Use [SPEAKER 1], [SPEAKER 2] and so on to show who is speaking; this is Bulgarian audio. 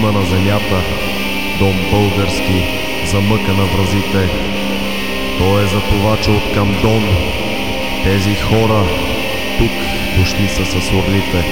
[SPEAKER 1] има на земята, дом български, за мъка на вразите. То е за това, че от към Дон тези хора тук дошли са с орлите.